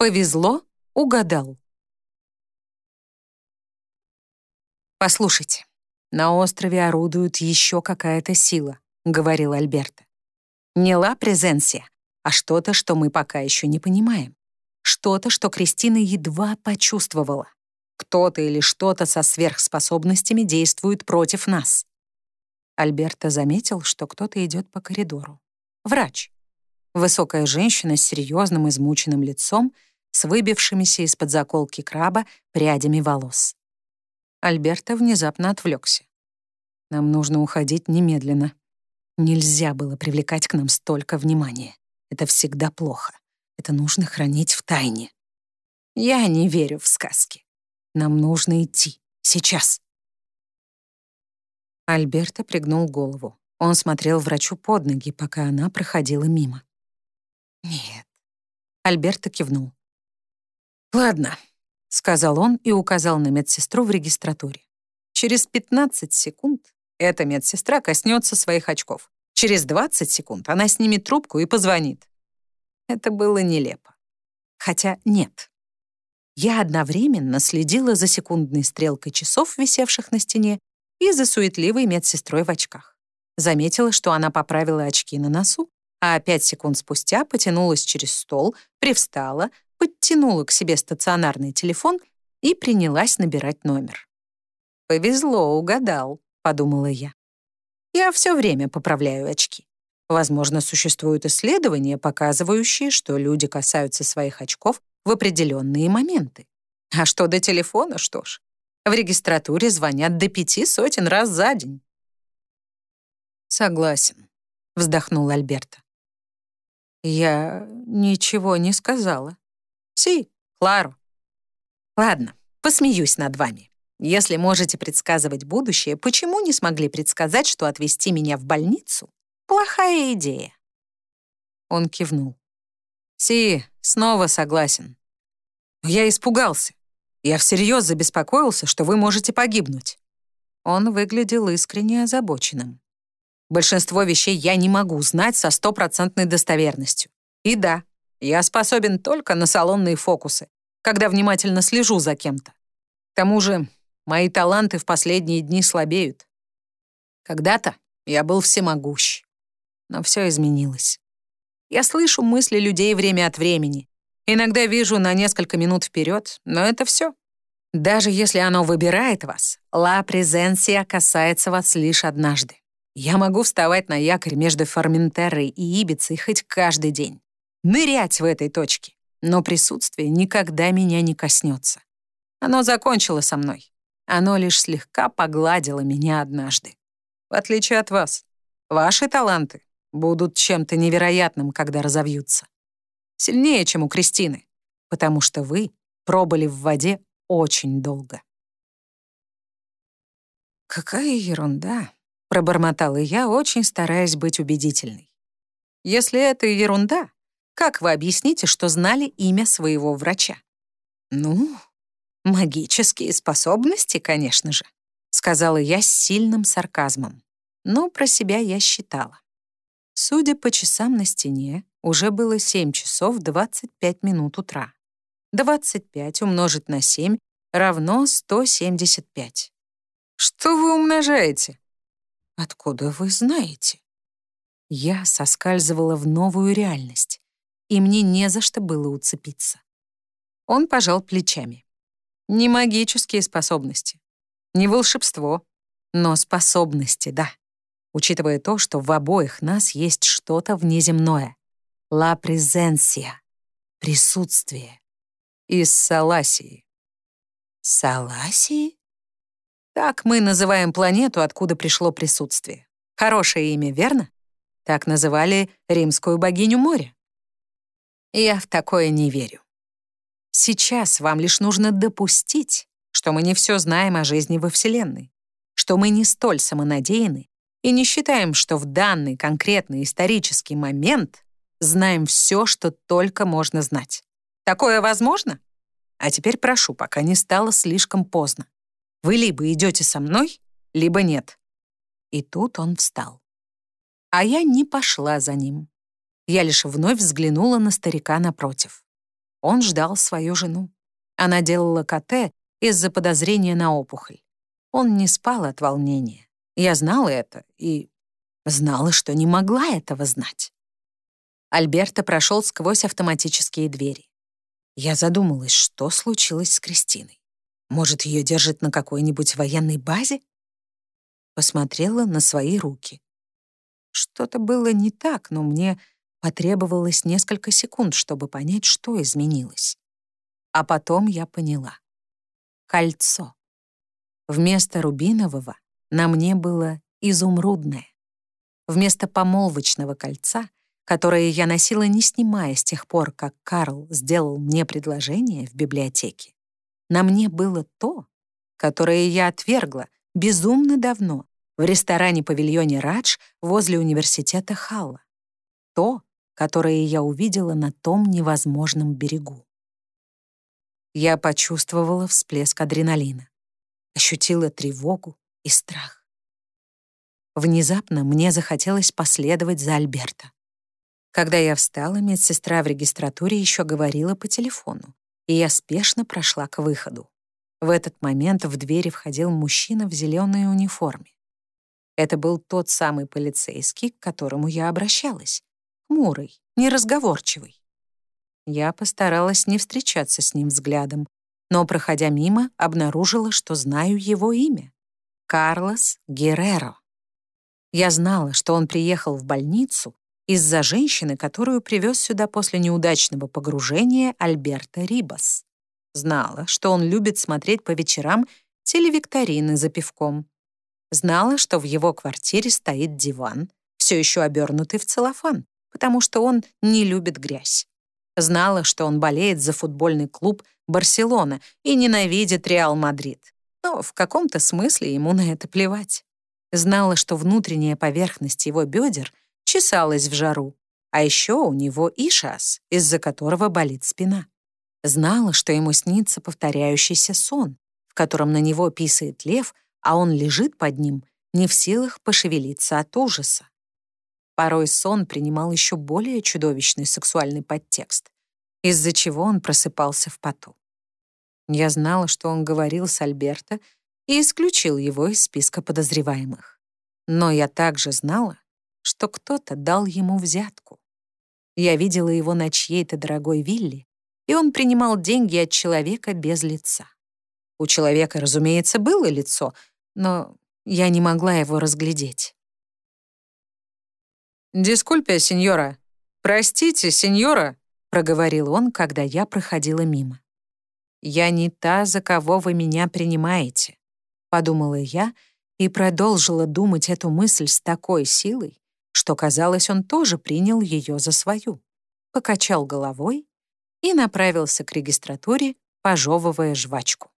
Повезло, угадал. «Послушайте, на острове орудует еще какая-то сила», — говорил Альберта. «Не ла презенсия, а что-то, что мы пока еще не понимаем. Что-то, что Кристина едва почувствовала. Кто-то или что-то со сверхспособностями действует против нас». Альберта заметил, что кто-то идет по коридору. Врач. Высокая женщина с серьезным измученным лицом, с выбившимися из-под заколки краба прядями волос. Альберта внезапно отвлекся. «Нам нужно уходить немедленно. Нельзя было привлекать к нам столько внимания. Это всегда плохо. Это нужно хранить в тайне. Я не верю в сказки. Нам нужно идти. Сейчас». Альберта пригнул голову. Он смотрел врачу под ноги, пока она проходила мимо. «Нет». Альберта кивнул. «Ладно, — сказал он и указал на медсестру в регистратуре. «Через 15 секунд эта медсестра коснется своих очков. Через 20 секунд она снимет трубку и позвонит». Это было нелепо. Хотя нет. Я одновременно следила за секундной стрелкой часов, висевших на стене, и за суетливой медсестрой в очках. Заметила, что она поправила очки на носу, а пять секунд спустя потянулась через стол, привстала, подтянула к себе стационарный телефон и принялась набирать номер. «Повезло, угадал», — подумала я. «Я все время поправляю очки. Возможно, существуют исследования, показывающие, что люди касаются своих очков в определенные моменты. А что до телефона, что ж, в регистратуре звонят до пяти сотен раз за день». «Согласен», — вздохнул Альберта. «Я ничего не сказала». Си, Клару. Ладно, посмеюсь над вами. Если можете предсказывать будущее, почему не смогли предсказать, что отвезти меня в больницу — плохая идея?» Он кивнул. «Си, снова согласен. Я испугался. Я всерьез забеспокоился, что вы можете погибнуть». Он выглядел искренне озабоченным. Большинство вещей я не могу знать со стопроцентной достоверностью. И да, я способен только на салонные фокусы, когда внимательно слежу за кем-то. К тому же мои таланты в последние дни слабеют. Когда-то я был всемогущ, но все изменилось. Я слышу мысли людей время от времени. Иногда вижу на несколько минут вперед, но это все. Даже если оно выбирает вас, ла презенсия касается вас лишь однажды. Я могу вставать на якорь между Форментерой и Ибицей хоть каждый день нырять в этой точке, но присутствие никогда меня не коснется. Оно закончило со мной. Оно лишь слегка погладило меня однажды. В отличие от вас, ваши таланты будут чем-то невероятным, когда разовьются. Сильнее, чем у Кристины, потому что вы пробыли в воде очень долго. «Какая ерунда!» — пробормотала я, очень стараясь быть убедительной. «Если это ерунда, как вы объясните, что знали имя своего врача? Ну, магические способности, конечно же, сказала я с сильным сарказмом. Но про себя я считала. Судя по часам на стене, уже было 7 часов 25 минут утра. 25 умножить на 7 равно 175. Что вы умножаете? Откуда вы знаете? Я соскальзывала в новую реальность и мне не за что было уцепиться. Он пожал плечами. Не магические способности, не волшебство, но способности, да. Учитывая то, что в обоих нас есть что-то внеземное. Ла презенсия, присутствие. Из Саласии. Саласии? Так мы называем планету, откуда пришло присутствие. Хорошее имя, верно? Так называли римскую богиню моря. Я в такое не верю. Сейчас вам лишь нужно допустить, что мы не все знаем о жизни во Вселенной, что мы не столь самонадеяны и не считаем, что в данный конкретный исторический момент знаем все, что только можно знать. Такое возможно? А теперь прошу, пока не стало слишком поздно. Вы либо идете со мной, либо нет. И тут он встал. А я не пошла за ним. Я лишь вновь взглянула на старика напротив. Он ждал свою жену. Она делала КТ из-за подозрения на опухоль. Он не спал от волнения. Я знала это и знала, что не могла этого знать. Альберто прошел сквозь автоматические двери. Я задумалась, что случилось с Кристиной. Может, ее держат на какой-нибудь военной базе? Посмотрела на свои руки. Что-то было не так, но мне потребовалось несколько секунд, чтобы понять, что изменилось. А потом я поняла. Кольцо. Вместо рубинового на мне было изумрудное. Вместо помолвочного кольца, которое я носила не снимая с тех пор, как Карл сделал мне предложение в библиотеке, на мне было то, которое я отвергла безумно давно в ресторане-павильоне «Радж» возле университета Халла. То, которое я увидела на том невозможном берегу. Я почувствовала всплеск адреналина, ощутила тревогу и страх. Внезапно мне захотелось последовать за Альберто. Когда я встала, медсестра в регистратуре еще говорила по телефону, и я спешно прошла к выходу. В этот момент в двери входил мужчина в зеленой униформе. Это был тот самый полицейский, к которому я обращалась. Хмурый, неразговорчивый. Я постаралась не встречаться с ним взглядом, но, проходя мимо, обнаружила, что знаю его имя — Карлос Герреро. Я знала, что он приехал в больницу из-за женщины, которую привез сюда после неудачного погружения Альберта Рибас. Знала, что он любит смотреть по вечерам телевикторины за пивком. Знала, что в его квартире стоит диван, все еще обернутый в целлофан, потому что он не любит грязь. Знала, что он болеет за футбольный клуб «Барселона» и ненавидит Реал Мадрид. Но в каком-то смысле ему на это плевать. Знала, что внутренняя поверхность его бедер чесалась в жару, а еще у него ишас, из-за которого болит спина. Знала, что ему снится повторяющийся сон, в котором на него писает лев, а он лежит под ним, не в силах пошевелиться от ужаса. Порой сон принимал еще более чудовищный сексуальный подтекст, из-за чего он просыпался в поту. Я знала, что он говорил с Альберто и исключил его из списка подозреваемых. Но я также знала, что кто-то дал ему взятку. Я видела его на чьей-то дорогой вилле, и он принимал деньги от человека без лица. У человека, разумеется, было лицо, но я не могла его разглядеть. «Дискульпе, сеньора! Простите, сеньора!» — проговорил он, когда я проходила мимо. «Я не та, за кого вы меня принимаете», — подумала я и продолжила думать эту мысль с такой силой, что, казалось, он тоже принял ее за свою, покачал головой и направился к регистратуре, пожевывая жвачку.